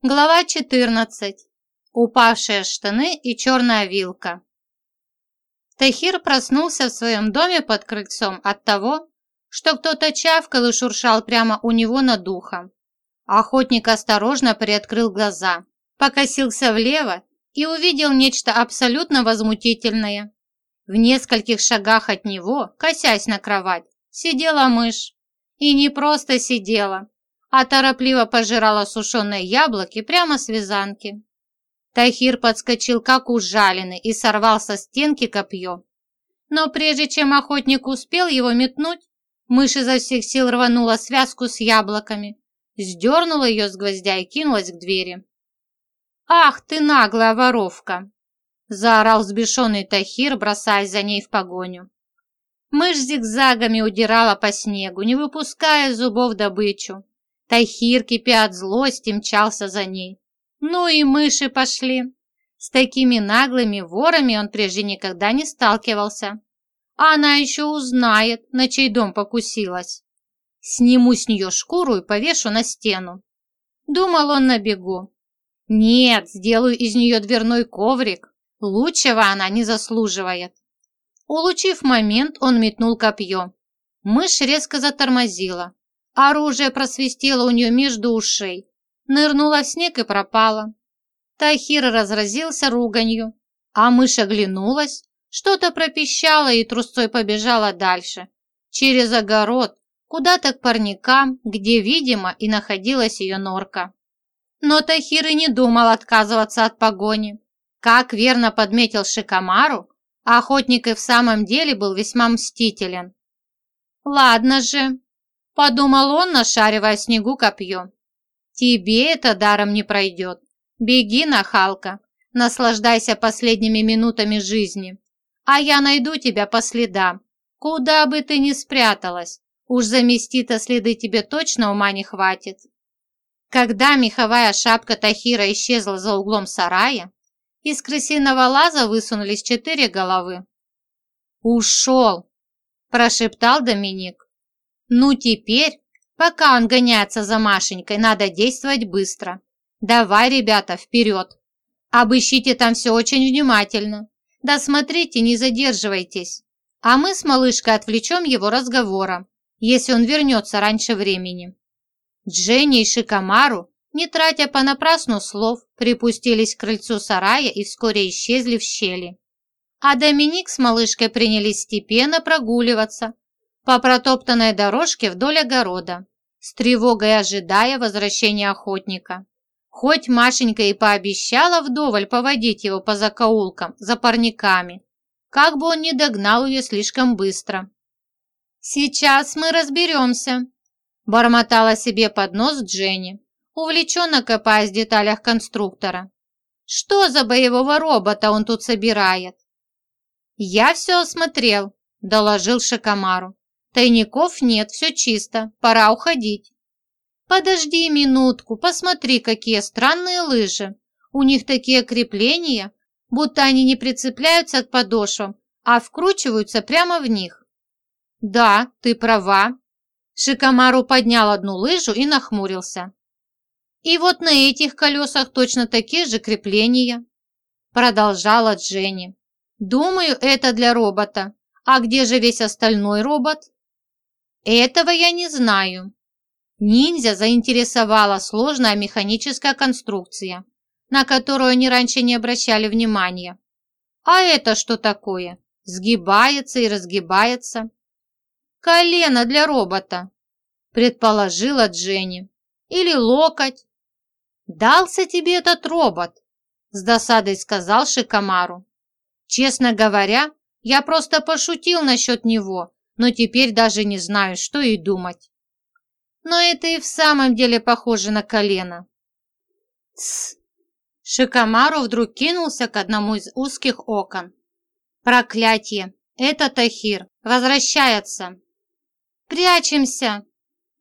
Глава 14. Упавшие штаны и черная вилка. Тахир проснулся в своем доме под крыльцом от того, что кто-то чавкал и шуршал прямо у него над духом. Охотник осторожно приоткрыл глаза, покосился влево и увидел нечто абсолютно возмутительное. В нескольких шагах от него, косясь на кровать, сидела мышь. И не просто сидела, а торопливо пожирала сушеные яблоки прямо с вязанки. Тахир подскочил как ужаленный и сорвал со стенки копье. Но прежде чем охотник успел его метнуть, мышь изо всех сил рванула связку с яблоками, сдернула ее с гвоздя и кинулась к двери. «Ах ты наглая воровка!» заорал взбешенный Тахир, бросаясь за ней в погоню. Мышь зигзагами удирала по снегу, не выпуская зубов добычу. Тахир, кипя от злости, мчался за ней. Ну и мыши пошли. С такими наглыми ворами он прежде никогда не сталкивался. А она еще узнает, на чей дом покусилась. Сниму с нее шкуру и повешу на стену. Думал он на бегу. Нет, сделаю из нее дверной коврик. Лучшего она не заслуживает. Улучив момент, он метнул копье. Мышь резко затормозила. Оружие просвистело у нее между ушей, нырнула в снег и пропала. Тахир разразился руганью, а мышь оглянулась, что-то пропищала и трусцой побежала дальше, через огород, куда-то к парникам, где, видимо, и находилась ее норка. Но Тахир и не думал отказываться от погони. Как верно подметил Шикамару, охотник и в самом деле был весьма мстителен. «Ладно же, Подумал он, нашаривая снегу копье. Тебе это даром не пройдет. Беги, нахалка, наслаждайся последними минутами жизни. А я найду тебя по следам. Куда бы ты ни спряталась, уж замести-то следы тебе точно ума не хватит. Когда меховая шапка Тахира исчезла за углом сарая, из крысиного лаза высунулись четыре головы. «Ушел!» – прошептал Доминик. Ну теперь, пока он гоняется за Машенькой, надо действовать быстро. Давай, ребята, вперед. Обыщите там все очень внимательно. Да смотрите, не задерживайтесь. А мы с малышкой отвлечем его разговором, если он вернется раньше времени. Дженни и Шикамару, не тратя понапрасну слов, припустились к крыльцу сарая и вскоре исчезли в щели. А Доминик с малышкой принялись степенно прогуливаться, по протоптанной дорожке вдоль огорода, с тревогой ожидая возвращения охотника. Хоть Машенька и пообещала вдоволь поводить его по закоулкам, за парниками, как бы он не догнал ее слишком быстро. «Сейчас мы разберемся», – бормотала себе под нос Дженни, увлеченно копаясь в деталях конструктора. «Что за боевого робота он тут собирает?» «Я все осмотрел», – доложил Шакамару. Тайников нет, все чисто, пора уходить. Подожди минутку, посмотри, какие странные лыжи. У них такие крепления, будто они не прицепляются к подошвам, а вкручиваются прямо в них. Да, ты права. Шикомару поднял одну лыжу и нахмурился. И вот на этих колесах точно такие же крепления. Продолжала Дженни. Думаю, это для робота. А где же весь остальной робот? Этого я не знаю. Ниндзя заинтересовала сложная механическая конструкция, на которую они раньше не обращали внимания. А это что такое? Сгибается и разгибается. Колено для робота, предположила Дженни. Или локоть. Дался тебе этот робот, с досадой сказал Шикамару. Честно говоря, я просто пошутил насчет него но теперь даже не знаю, что и думать. Но это и в самом деле похоже на колено. Тсс! Шикамару вдруг кинулся к одному из узких окон. Проклятие! Это Тахир! Возвращается! Прячемся!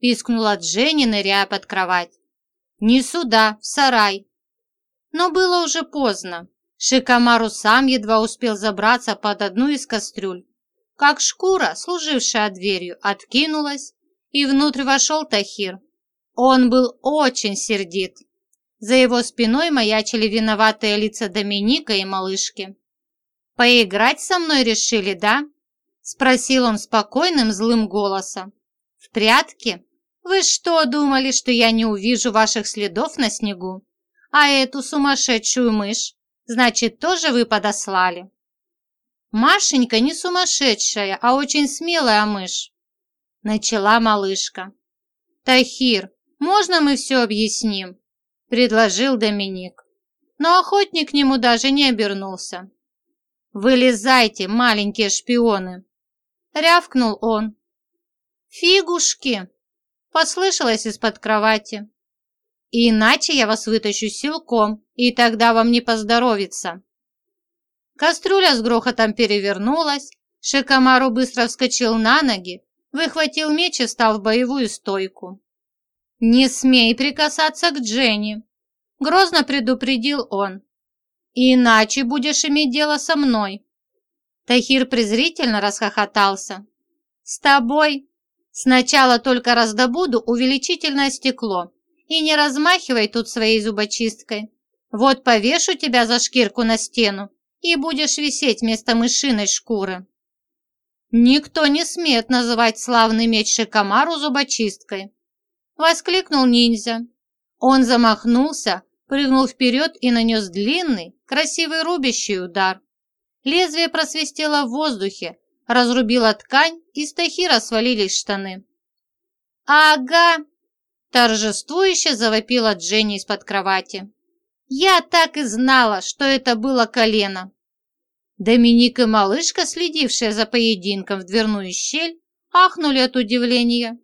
Пискнула Дженни, ныряя под кровать. Не сюда, в сарай. Но было уже поздно. Шикамару сам едва успел забраться под одну из кастрюль как шкура, служившая дверью, откинулась, и внутрь вошел Тахир. Он был очень сердит. За его спиной маячили виноватые лица Доминика и малышки. «Поиграть со мной решили, да?» – спросил он спокойным злым голосом. «В прятки? Вы что, думали, что я не увижу ваших следов на снегу? А эту сумасшедшую мышь, значит, тоже вы подослали?» «Машенька не сумасшедшая, а очень смелая мышь», – начала малышка. «Тахир, можно мы все объясним?» – предложил Доминик. Но охотник к нему даже не обернулся. «Вылезайте, маленькие шпионы!» – рявкнул он. «Фигушки!» – послышалось из-под кровати. «Иначе я вас вытащу силком, и тогда вам не поздоровится!» Кастрюля с грохотом перевернулась, Шикомару быстро вскочил на ноги, выхватил меч и стал в боевую стойку. «Не смей прикасаться к Дженни!» – грозно предупредил он. «Иначе будешь иметь дело со мной!» Тахир презрительно расхохотался. «С тобой сначала только раздобуду увеличительное стекло и не размахивай тут своей зубочисткой. Вот повешу тебя за шкирку на стену, и будешь висеть вместо мышиной шкуры. Никто не смеет называть славный меч Шикомару зубочисткой. Воскликнул ниндзя. Он замахнулся, прыгнул вперед и нанес длинный, красивый рубящий удар. Лезвие просвистело в воздухе, разрубило ткань, и с Тахира свалились штаны. «Ага!» – торжествующе завопила Дженни из-под кровати. Я так и знала, что это было колено. Доминик и малышка, следившие за поединком в дверную щель, ахнули от удивления.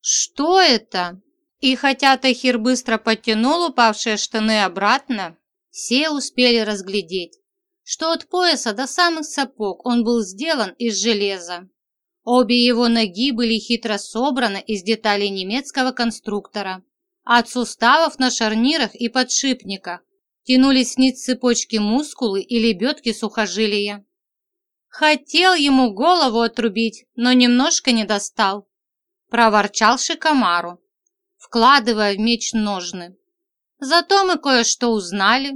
«Что это?» И хотя Тахир быстро подтянул упавшие штаны обратно, все успели разглядеть, что от пояса до самых сапог он был сделан из железа. Обе его ноги были хитро собраны из деталей немецкого конструктора. От суставов на шарнирах и подшипниках тянулись вниз цепочки мускулы и лебедки сухожилия. Хотел ему голову отрубить, но немножко не достал. Проворчал Шикомару, вкладывая в меч ножны. Зато мы кое-что узнали.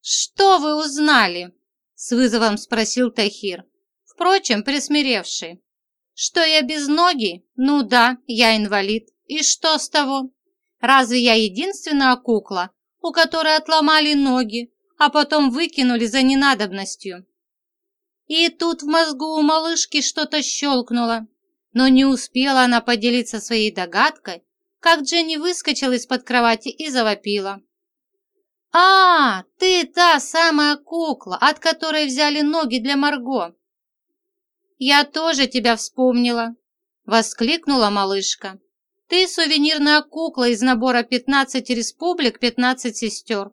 «Что вы узнали?» – с вызовом спросил Тахир, впрочем, присмиревший. «Что я без ноги? Ну да, я инвалид. И что с того? Разве я единственная кукла, у которой отломали ноги, а потом выкинули за ненадобностью? И тут в мозгу у малышки что-то щелкнуло, но не успела она поделиться своей догадкой, как Дженни выскочила из-под кровати и завопила. «А, ты та самая кукла, от которой взяли ноги для Марго!» «Я тоже тебя вспомнила!» — воскликнула малышка. Ты сувенирная кукла из набора 15 республик, 15 сестер.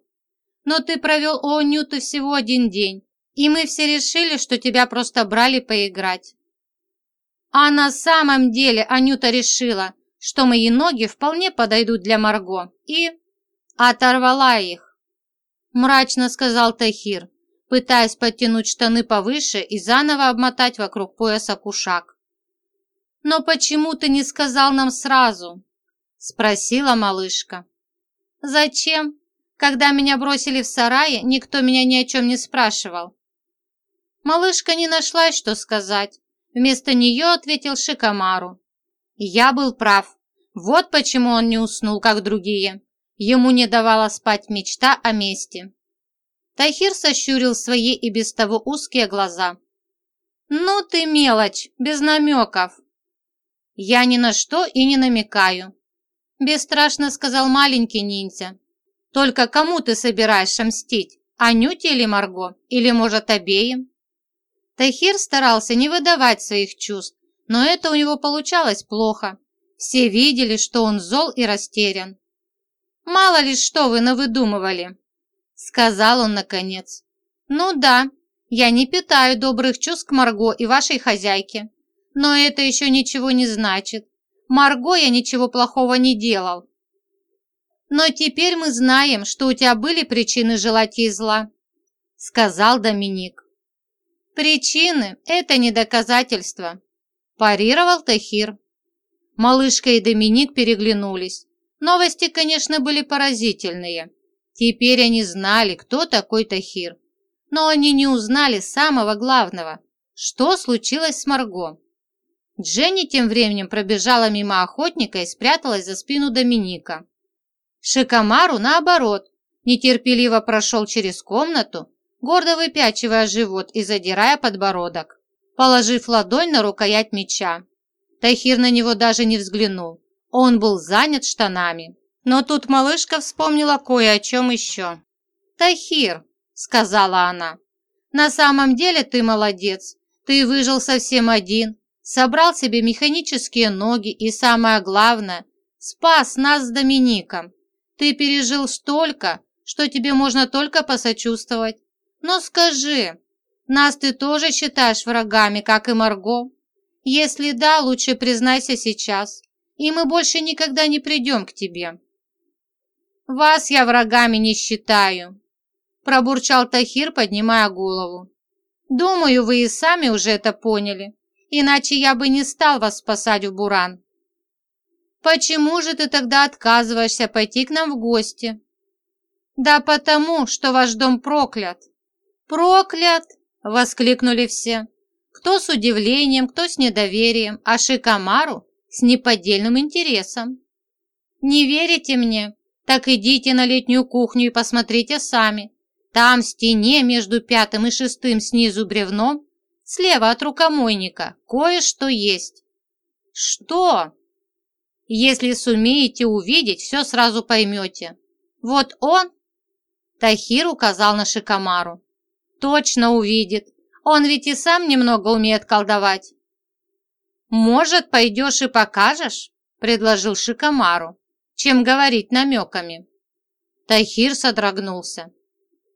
Но ты провел у Анюты всего один день, и мы все решили, что тебя просто брали поиграть. А на самом деле Анюта решила, что мои ноги вполне подойдут для Марго, и оторвала их. Мрачно сказал Тахир, пытаясь подтянуть штаны повыше и заново обмотать вокруг пояса кушак. «Но почему ты не сказал нам сразу?» – спросила малышка. «Зачем? Когда меня бросили в сарае, никто меня ни о чем не спрашивал». Малышка не нашла, что сказать. Вместо нее ответил Шикомару. «Я был прав. Вот почему он не уснул, как другие. Ему не давала спать мечта о мести». Тахир сощурил свои и без того узкие глаза. «Ну ты мелочь, без намеков!» «Я ни на что и не намекаю», – бесстрашно сказал маленький ниндзя. «Только кому ты собираешься мстить? Анюте или Марго? Или, может, обеим?» Тахир старался не выдавать своих чувств, но это у него получалось плохо. Все видели, что он зол и растерян. «Мало ли что вы навыдумывали», – сказал он наконец. «Ну да, я не питаю добрых чувств к Марго и вашей хозяйке. Но это еще ничего не значит. Марго я ничего плохого не делал. Но теперь мы знаем, что у тебя были причины желать ей зла, сказал Доминик. Причины – это не доказательство, парировал Тахир. Малышка и Доминик переглянулись. Новости, конечно, были поразительные. Теперь они знали, кто такой Тахир. Но они не узнали самого главного, что случилось с Марго. Дженни тем временем пробежала мимо охотника и спряталась за спину Доминика. Шикомару, наоборот, нетерпеливо прошел через комнату, гордо выпячивая живот и задирая подбородок, положив ладонь на рукоять меча. Тахир на него даже не взглянул. Он был занят штанами. Но тут малышка вспомнила кое о чем еще. «Тахир», — сказала она, — «на самом деле ты молодец. Ты выжил совсем один, собрал себе механические ноги и, самое главное, спас нас с Домиником. Ты пережил столько, что тебе можно только посочувствовать. Но скажи, нас ты тоже считаешь врагами, как и Марго? Если да, лучше признайся сейчас, и мы больше никогда не придем к тебе». «Вас я врагами не считаю», – пробурчал Тахир, поднимая голову. «Думаю, вы и сами уже это поняли, иначе я бы не стал вас спасать в Буран». «Почему же ты тогда отказываешься пойти к нам в гости?» «Да потому, что ваш дом проклят». «Проклят!» – воскликнули все. Кто с удивлением, кто с недоверием, а Шикамару с неподдельным интересом. «Не верите мне? Так идите на летнюю кухню и посмотрите сами. Там в стене между пятым и шестым снизу бревном, слева от рукомойника, кое-что есть». «Что?» «Если сумеете увидеть, все сразу поймете. Вот он...» Тахир указал на Шикамару. «Точно увидит. Он ведь и сам немного умеет колдовать». «Может, пойдешь и покажешь?» – предложил Шикамару, чем говорить намеками. Тахир содрогнулся.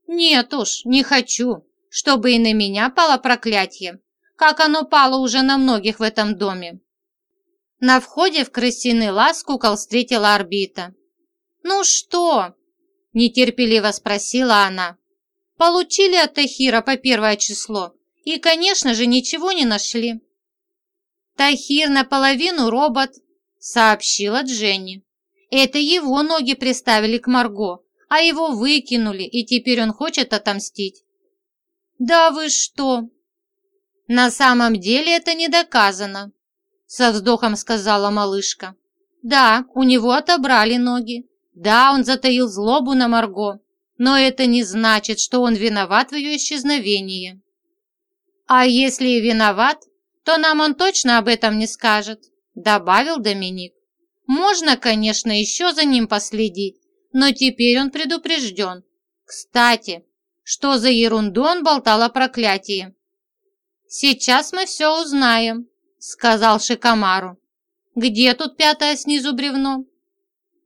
«Нет уж, не хочу, чтобы и на меня пало проклятие, как оно пало уже на многих в этом доме». На входе в крысиный лаз кукол встретила орбита. «Ну что?» – нетерпеливо спросила она. «Получили от Тахира по первое число?» И, конечно же, ничего не нашли. «Тахир наполовину робот», — сообщила Дженни. «Это его ноги приставили к Марго, а его выкинули, и теперь он хочет отомстить». «Да вы что?» «На самом деле это не доказано», — со вздохом сказала малышка. «Да, у него отобрали ноги. Да, он затаил злобу на Марго, но это не значит, что он виноват в ее исчезновении». «А если и виноват, то нам он точно об этом не скажет», добавил Доминик. «Можно, конечно, еще за ним последить, но теперь он предупрежден. Кстати, что за ерунду он болтал о проклятии?» «Сейчас мы все узнаем», — сказал Шикамару. «Где тут пятое снизу бревно?»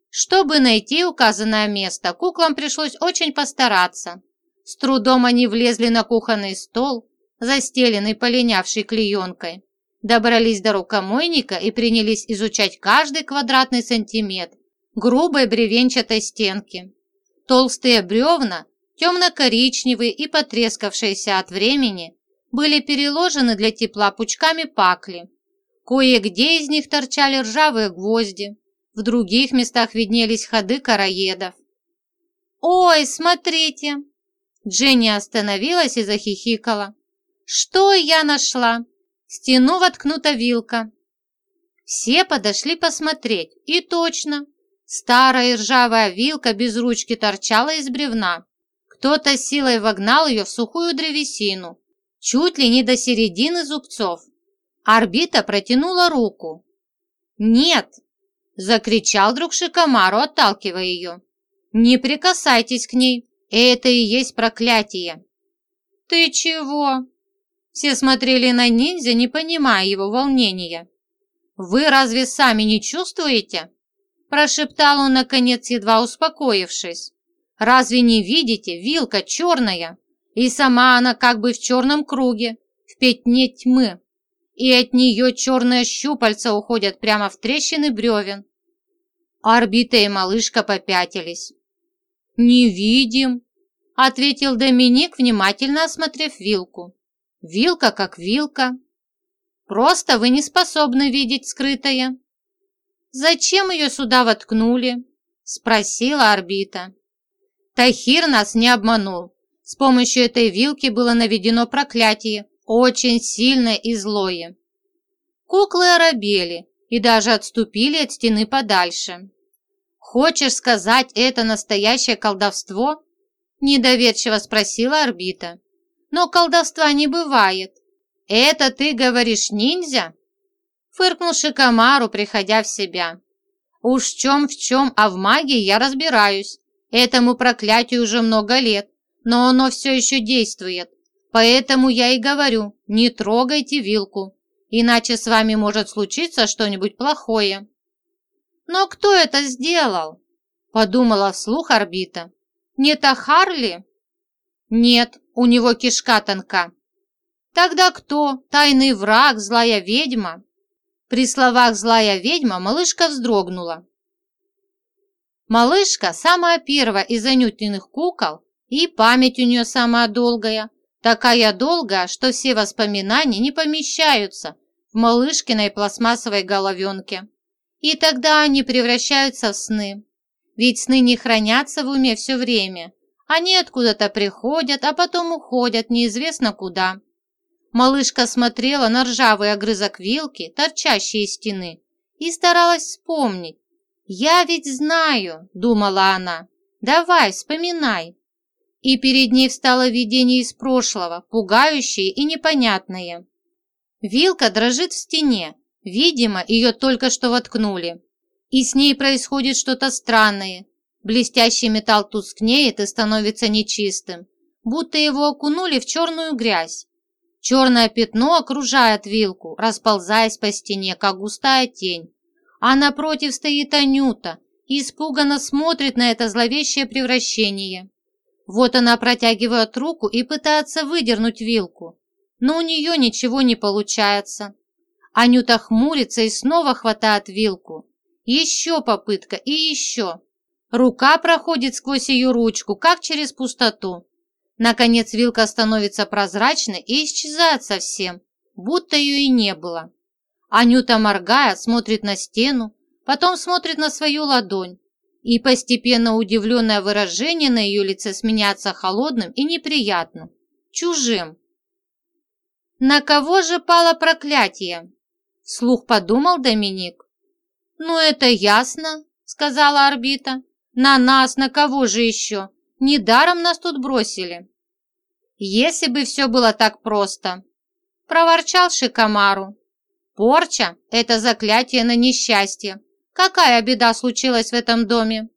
Чтобы найти указанное место, куклам пришлось очень постараться. С трудом они влезли на кухонный стол, застеленный полинявшей клеенкой, добрались до рукомойника и принялись изучать каждый квадратный сантиметр грубой бревенчатой стенки. Толстые бревна, темно-коричневые и потрескавшиеся от времени, были переложены для тепла пучками пакли. Кое-где из них торчали ржавые гвозди, в других местах виднелись ходы караедов. «Ой, смотрите!» Дженни остановилась и захихикала. Что я нашла? В стену воткнута вилка. Все подошли посмотреть, и точно. Старая ржавая вилка без ручки торчала из бревна. Кто-то силой вогнал ее в сухую древесину, чуть ли не до середины зубцов. Орбита протянула руку. «Нет!» – закричал друг Шикомару, отталкивая ее. «Не прикасайтесь к ней, это и есть проклятие!» «Ты чего?» Все смотрели на ниндзя, не понимая его волнения. «Вы разве сами не чувствуете?» Прошептал он, наконец, едва успокоившись. «Разве не видите, вилка черная, и сама она как бы в черном круге, в пятне тьмы, и от нее черные щупальца уходят прямо в трещины бревен». Орбита и малышка попятились. «Не видим», — ответил Доминик, внимательно осмотрев вилку. Вилка как вилка. Просто вы не способны видеть скрытое. «Зачем ее сюда воткнули?» – спросила орбита. Тахир нас не обманул. С помощью этой вилки было наведено проклятие, очень сильное и злое. Куклы оробели и даже отступили от стены подальше. «Хочешь сказать, это настоящее колдовство?» – недоверчиво спросила орбита. «Но колдовства не бывает. Это ты говоришь ниндзя?» Фыркнул Шикомару, приходя в себя. «Уж в чем в чем, а в магии я разбираюсь. Этому проклятию уже много лет, но оно все еще действует. Поэтому я и говорю, не трогайте вилку, иначе с вами может случиться что-нибудь плохое». «Но кто это сделал?» – подумала вслух орбита. «Не Тахарли?» «Нет, у него кишка тонка». «Тогда кто? Тайный враг, злая ведьма?» При словах «злая ведьма» малышка вздрогнула. Малышка самая первая из анютиных кукол, и память у нее самая долгая, такая долгая, что все воспоминания не помещаются в малышкиной пластмассовой головенке. И тогда они превращаются в сны. Ведь сны не хранятся в уме все время. Они откуда-то приходят, а потом уходят неизвестно куда. Малышка смотрела на ржавый огрызок вилки, торчащий из стены, и старалась вспомнить. «Я ведь знаю», — думала она. «Давай, вспоминай». И перед ней встало видение из прошлого, пугающее и непонятное. Вилка дрожит в стене. Видимо, ее только что воткнули. И с ней происходит что-то странное. Блестящий металл тускнеет и становится нечистым, будто его окунули в черную грязь. Черное пятно окружает вилку, расползаясь по стене, как густая тень. А напротив стоит Анюта и испуганно смотрит на это зловещее превращение. Вот она протягивает руку и пытается выдернуть вилку, но у нее ничего не получается. Анюта хмурится и снова хватает вилку. Еще попытка и еще. Рука проходит сквозь ее ручку, как через пустоту. Наконец вилка становится прозрачной и исчезает совсем, будто ее и не было. Анюта моргая смотрит на стену, потом смотрит на свою ладонь, и постепенно удивленное выражение на ее лице сменяется холодным и неприятным, чужим. «На кого же пало проклятие?» – слух подумал Доминик. «Ну, это ясно», – сказала орбита. «На нас, на кого же еще? Недаром нас тут бросили. Если бы все было так просто, проворчал Шикамару. Порча – это заклятие на несчастье. Какая беда случилась в этом доме?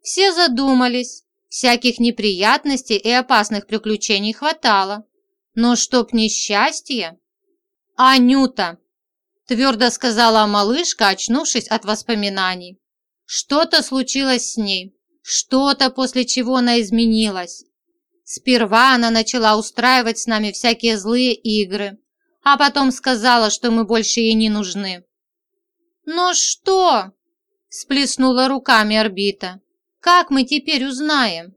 Все задумались. Всяких неприятностей и опасных приключений хватало. Но чтоб несчастье? Анюта, твердо сказала малышка, очнувшись от воспоминаний. Что-то случилось с ней. Что-то, после чего она изменилась. Сперва она начала устраивать с нами всякие злые игры, а потом сказала, что мы больше ей не нужны. «Но что?» – сплеснула руками орбита. «Как мы теперь узнаем?»